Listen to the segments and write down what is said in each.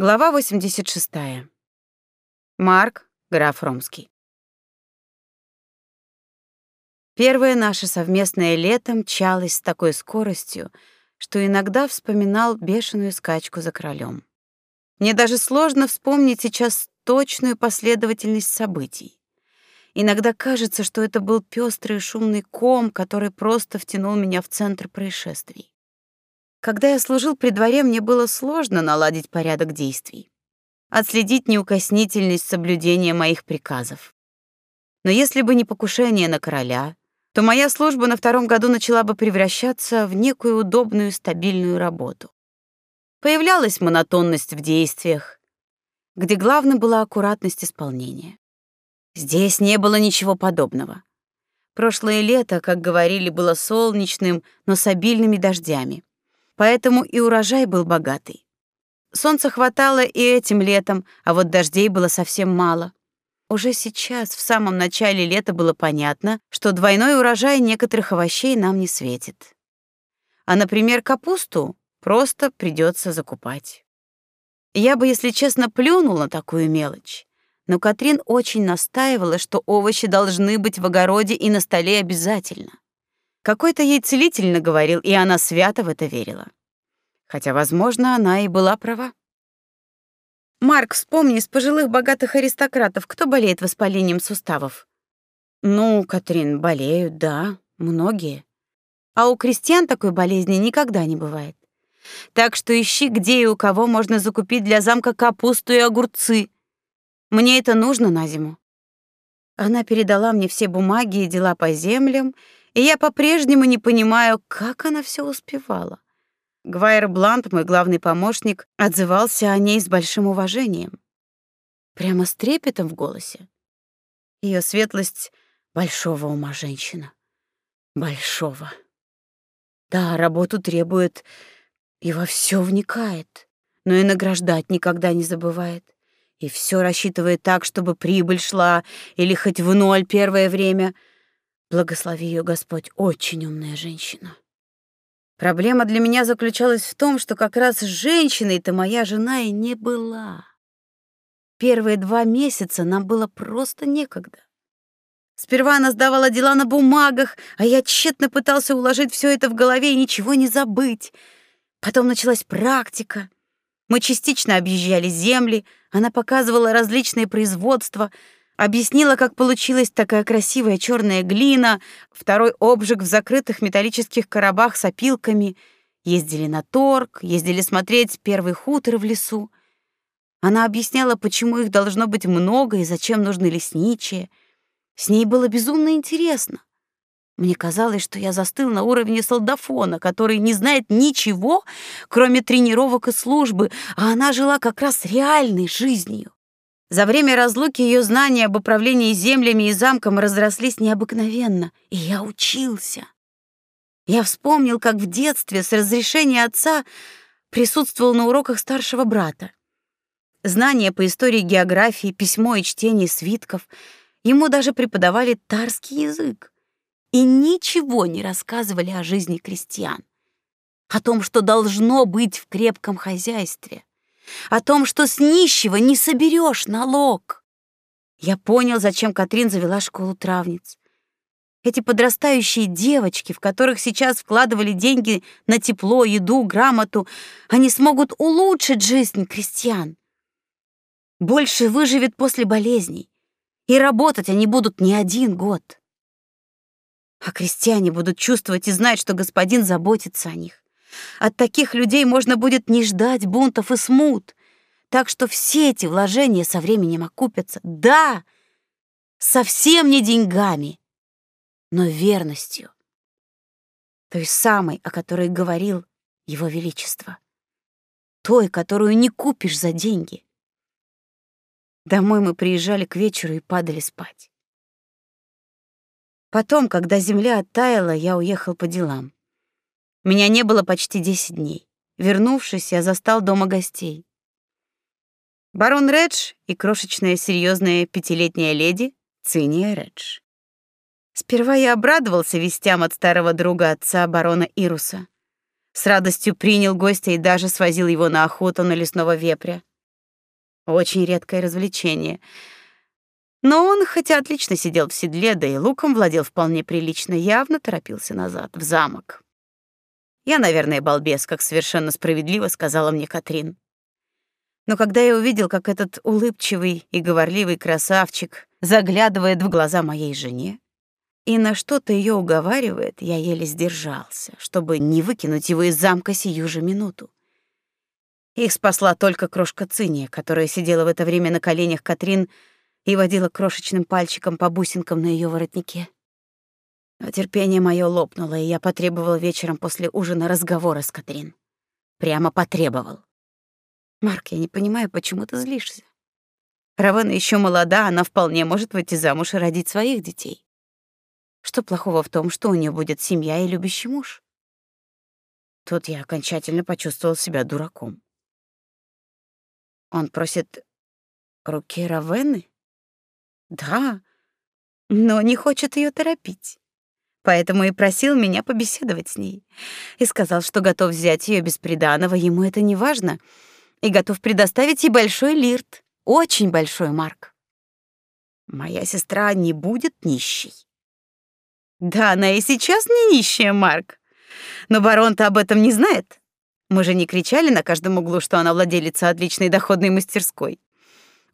Глава 86. Марк, граф Ромский. Первое наше совместное лето мчалось с такой скоростью, что иногда вспоминал бешеную скачку за королем. Мне даже сложно вспомнить сейчас точную последовательность событий. Иногда кажется, что это был пестрый шумный ком, который просто втянул меня в центр происшествий. Когда я служил при дворе, мне было сложно наладить порядок действий, отследить неукоснительность соблюдения моих приказов. Но если бы не покушение на короля, то моя служба на втором году начала бы превращаться в некую удобную стабильную работу. Появлялась монотонность в действиях, где главной была аккуратность исполнения. Здесь не было ничего подобного. Прошлое лето, как говорили, было солнечным, но с обильными дождями поэтому и урожай был богатый. Солнца хватало и этим летом, а вот дождей было совсем мало. Уже сейчас, в самом начале лета, было понятно, что двойной урожай некоторых овощей нам не светит. А, например, капусту просто придется закупать. Я бы, если честно, плюнул на такую мелочь. Но Катрин очень настаивала, что овощи должны быть в огороде и на столе обязательно. Какой-то ей целитель наговорил, и она свято в это верила. Хотя, возможно, она и была права. Марк, вспомни, из пожилых богатых аристократов кто болеет воспалением суставов? Ну, Катрин, болеют, да, многие. А у крестьян такой болезни никогда не бывает. Так что ищи, где и у кого можно закупить для замка капусту и огурцы. Мне это нужно на зиму. Она передала мне все бумаги и дела по землям, и я по-прежнему не понимаю, как она все успевала. Гвайер Блант, мой главный помощник, отзывался о ней с большим уважением. Прямо с трепетом в голосе. Ее светлость большого ума женщина. Большого. Да, работу требует и во все вникает, но и награждать никогда не забывает. И все рассчитывает так, чтобы прибыль шла или хоть в ноль первое время — Благослови ее Господь, очень умная женщина. Проблема для меня заключалась в том, что как раз женщиной-то моя жена и не была. Первые два месяца нам было просто некогда. Сперва она сдавала дела на бумагах, а я тщетно пытался уложить все это в голове и ничего не забыть. Потом началась практика. Мы частично объезжали земли, она показывала различные производства — Объяснила, как получилась такая красивая черная глина, второй обжиг в закрытых металлических коробах с опилками. Ездили на торг, ездили смотреть первый хутор в лесу. Она объясняла, почему их должно быть много и зачем нужны лесничие. С ней было безумно интересно. Мне казалось, что я застыл на уровне солдафона, который не знает ничего, кроме тренировок и службы, а она жила как раз реальной жизнью. За время разлуки ее знания об управлении землями и замком разрослись необыкновенно, и я учился. Я вспомнил, как в детстве с разрешения отца присутствовал на уроках старшего брата. Знания по истории географии, письмо и чтение свитков. Ему даже преподавали тарский язык. И ничего не рассказывали о жизни крестьян. О том, что должно быть в крепком хозяйстве о том, что с нищего не соберешь налог. Я понял, зачем Катрин завела школу травниц. Эти подрастающие девочки, в которых сейчас вкладывали деньги на тепло, еду, грамоту, они смогут улучшить жизнь крестьян. Больше выживет после болезней, и работать они будут не один год. А крестьяне будут чувствовать и знать, что господин заботится о них. От таких людей можно будет не ждать бунтов и смут. Так что все эти вложения со временем окупятся. Да, совсем не деньгами, но верностью. Той самой, о которой говорил Его Величество. Той, которую не купишь за деньги. Домой мы приезжали к вечеру и падали спать. Потом, когда земля оттаяла, я уехал по делам. Меня не было почти 10 дней. Вернувшись, я застал дома гостей. Барон Редж и крошечная серьезная пятилетняя леди Циния Редж. Сперва я обрадовался вестям от старого друга отца барона Ируса. С радостью принял гостя и даже свозил его на охоту на лесного вепря. Очень редкое развлечение. Но он, хотя отлично сидел в седле, да и луком владел вполне прилично, явно торопился назад, в замок. Я, наверное, балбес, как совершенно справедливо сказала мне Катрин. Но когда я увидел, как этот улыбчивый и говорливый красавчик заглядывает в глаза моей жене и на что-то ее уговаривает, я еле сдержался, чтобы не выкинуть его из замка сию же минуту. Их спасла только крошка Циния, которая сидела в это время на коленях Катрин и водила крошечным пальчиком по бусинкам на ее воротнике. Но терпение мое лопнуло, и я потребовал вечером после ужина разговора с Катрин. Прямо потребовал. Марк, я не понимаю, почему ты злишься. Равена еще молода, она вполне может выйти замуж и родить своих детей. Что плохого в том, что у нее будет семья и любящий муж? Тут я окончательно почувствовал себя дураком. Он просит руки Равены? Да, но не хочет ее торопить поэтому и просил меня побеседовать с ней. И сказал, что готов взять ее без приданого, ему это не важно, и готов предоставить ей большой лирт, очень большой марк. Моя сестра не будет нищей. Да, она и сейчас не нищая, Марк. Но барон-то об этом не знает. Мы же не кричали на каждом углу, что она владелица отличной доходной мастерской.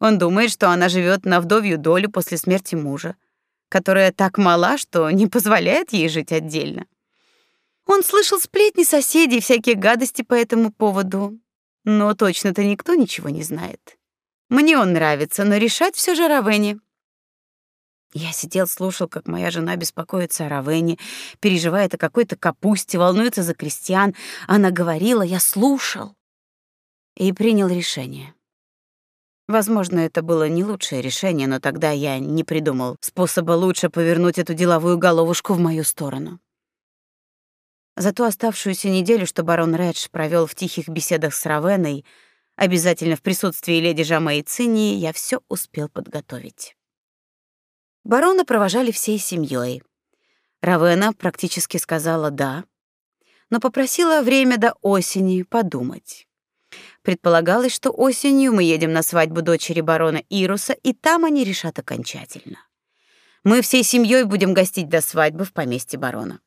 Он думает, что она живет на вдовью долю после смерти мужа которая так мала, что не позволяет ей жить отдельно. Он слышал сплетни соседей и всякие гадости по этому поводу, но точно-то никто ничего не знает. Мне он нравится, но решать все же Равене. Я сидел, слушал, как моя жена беспокоится о Равене, переживает о какой-то капусте, волнуется за крестьян. Она говорила, я слушал и принял решение. Возможно, это было не лучшее решение, но тогда я не придумал способа лучше повернуть эту деловую головушку в мою сторону. Зато оставшуюся неделю, что барон Редж провел в тихих беседах с Равеной, обязательно в присутствии леди Жамей Цинии, я все успел подготовить. Барона провожали всей семьей. Равена практически сказала «да», но попросила время до осени подумать. Предполагалось, что осенью мы едем на свадьбу дочери барона Ируса, и там они решат окончательно. Мы всей семьей будем гостить до свадьбы в поместье барона.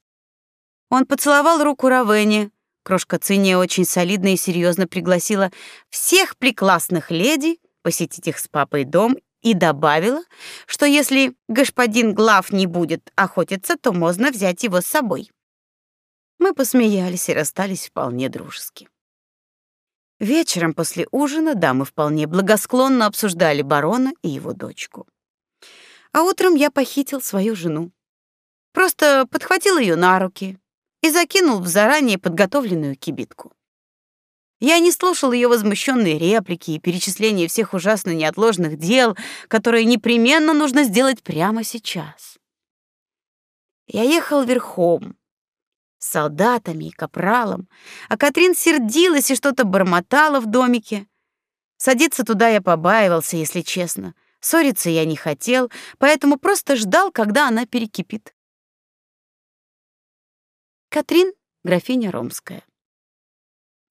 Он поцеловал руку Равене. Крошка Циния очень солидно и серьезно пригласила всех прекрасных леди посетить их с папой дом и добавила, что если господин Глав не будет охотиться, то можно взять его с собой. Мы посмеялись и расстались вполне дружески. Вечером после ужина дамы вполне благосклонно обсуждали барона и его дочку. А утром я похитил свою жену. Просто подхватил ее на руки и закинул в заранее подготовленную кибитку. Я не слушал ее возмущенные реплики и перечисления всех ужасно неотложных дел, которые непременно нужно сделать прямо сейчас. Я ехал верхом, с солдатами и капралом, а Катрин сердилась и что-то бормотала в домике. Садиться туда я побаивался, если честно. Ссориться я не хотел, поэтому просто ждал, когда она перекипит. Катрин — графиня Ромская.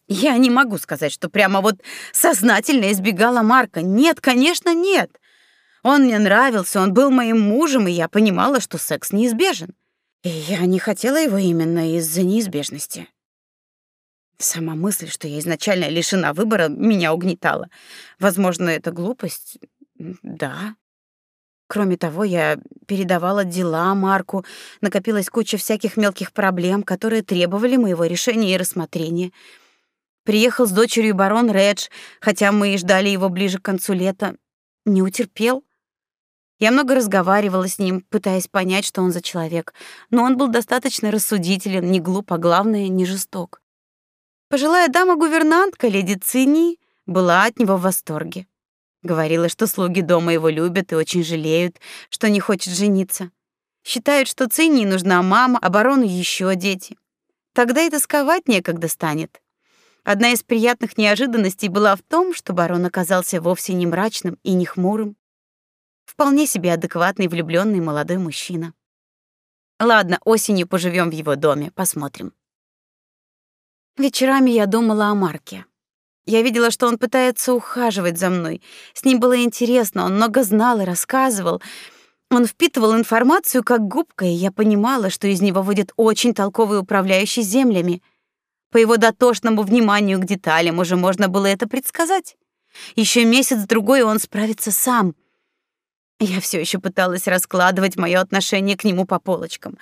Я не могу сказать, что прямо вот сознательно избегала Марка. Нет, конечно, нет. Он мне нравился, он был моим мужем, и я понимала, что секс неизбежен. И я не хотела его именно из-за неизбежности. Сама мысль, что я изначально лишена выбора, меня угнетала. Возможно, это глупость. Да. Кроме того, я передавала дела Марку, накопилась куча всяких мелких проблем, которые требовали моего решения и рассмотрения. Приехал с дочерью барон Редж, хотя мы и ждали его ближе к концу лета. Не утерпел. Я много разговаривала с ним, пытаясь понять, что он за человек, но он был достаточно рассудителен, не глуп, а главное, не жесток. Пожилая дама-гувернантка, леди Цини, была от него в восторге. Говорила, что слуги дома его любят и очень жалеют, что не хочет жениться. Считают, что Цини нужна мама, а барону еще дети. Тогда и тосковать некогда станет. Одна из приятных неожиданностей была в том, что барон оказался вовсе не мрачным и не хмурым. Вполне себе адекватный влюбленный молодой мужчина. Ладно, осенью поживем в его доме, посмотрим. Вечерами я думала о Марке. Я видела, что он пытается ухаживать за мной. С ним было интересно, он много знал и рассказывал. Он впитывал информацию как губка, и я понимала, что из него выйдет очень толковый управляющий землями. По его дотошному вниманию к деталям уже можно было это предсказать. Еще месяц-другой он справится сам. Я все еще пыталась раскладывать мое отношение к нему по полочкам.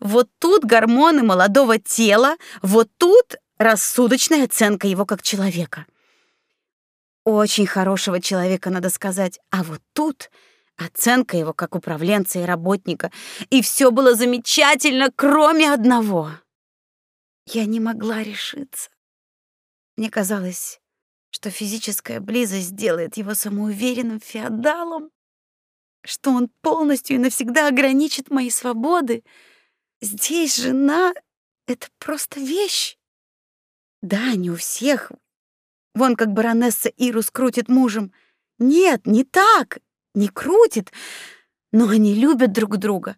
Вот тут гормоны молодого тела, вот тут рассудочная оценка его как человека. Очень хорошего человека, надо сказать. А вот тут оценка его как управленца и работника. И все было замечательно, кроме одного. Я не могла решиться. Мне казалось, что физическая близость сделает его самоуверенным феодалом, что он полностью и навсегда ограничит мои свободы. Здесь жена — это просто вещь. Да, не у всех. Вон как баронесса Ирус крутит мужем. Нет, не так, не крутит, но они любят друг друга.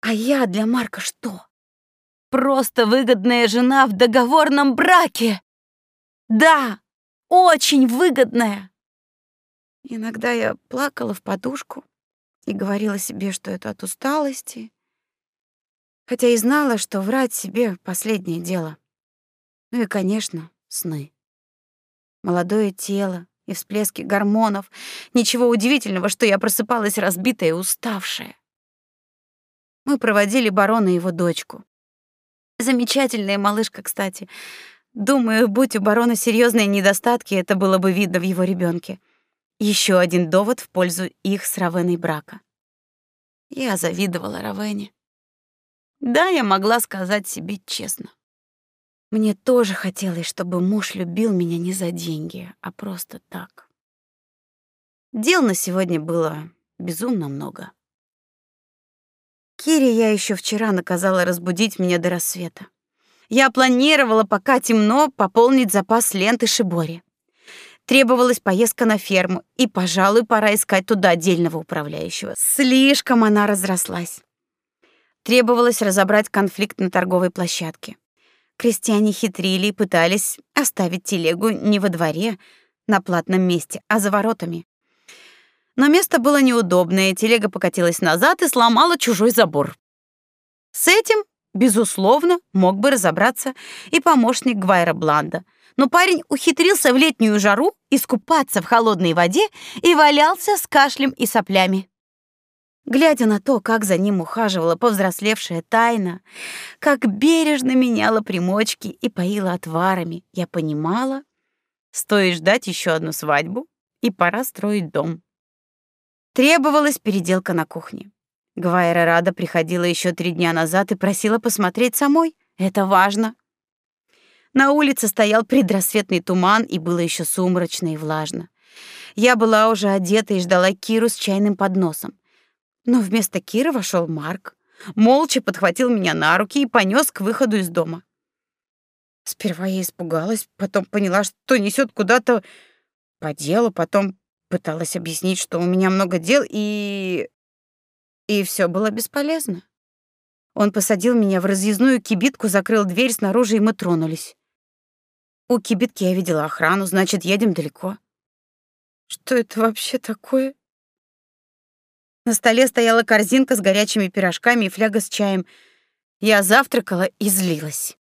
А я для Марка что? Просто выгодная жена в договорном браке. Да, очень выгодная. Иногда я плакала в подушку и говорила себе, что это от усталости, хотя и знала, что врать себе — последнее дело. Ну и, конечно, сны. Молодое тело и всплески гормонов. Ничего удивительного, что я просыпалась разбитая и уставшая. Мы проводили барона и его дочку. Замечательная малышка, кстати. Думаю, будь у барона серьезные недостатки, это было бы видно в его ребенке. Еще один довод в пользу их с Равеной брака. Я завидовала Равене. Да, я могла сказать себе честно. Мне тоже хотелось, чтобы муж любил меня не за деньги, а просто так. Дел на сегодня было безумно много. Кире я еще вчера наказала разбудить меня до рассвета. Я планировала, пока темно, пополнить запас ленты Шибори. Требовалась поездка на ферму, и, пожалуй, пора искать туда отдельного управляющего. Слишком она разрослась. Требовалось разобрать конфликт на торговой площадке. Крестьяне хитрили и пытались оставить телегу не во дворе, на платном месте, а за воротами. Но место было неудобное, телега покатилась назад и сломала чужой забор. С этим, безусловно, мог бы разобраться и помощник Гвайра Бланда. Но парень ухитрился в летнюю жару искупаться в холодной воде и валялся с кашлем и соплями. Глядя на то, как за ним ухаживала повзрослевшая тайна, как бережно меняла примочки и поила отварами, я понимала, стоит ждать еще одну свадьбу, и пора строить дом. Требовалась переделка на кухне. Гвайра Рада приходила еще три дня назад и просила посмотреть самой. Это важно. На улице стоял предрассветный туман, и было еще сумрачно и влажно. Я была уже одета и ждала Киру с чайным подносом. Но вместо Киры вошел Марк, молча подхватил меня на руки и понес к выходу из дома. Сперва я испугалась, потом поняла, что несет куда-то по делу, потом Пыталась объяснить, что у меня много дел, и... И все было бесполезно. Он посадил меня в разъездную кибитку, закрыл дверь снаружи, и мы тронулись. У кибитки я видела охрану, значит, едем далеко. Что это вообще такое? На столе стояла корзинка с горячими пирожками и фляга с чаем. Я завтракала и злилась.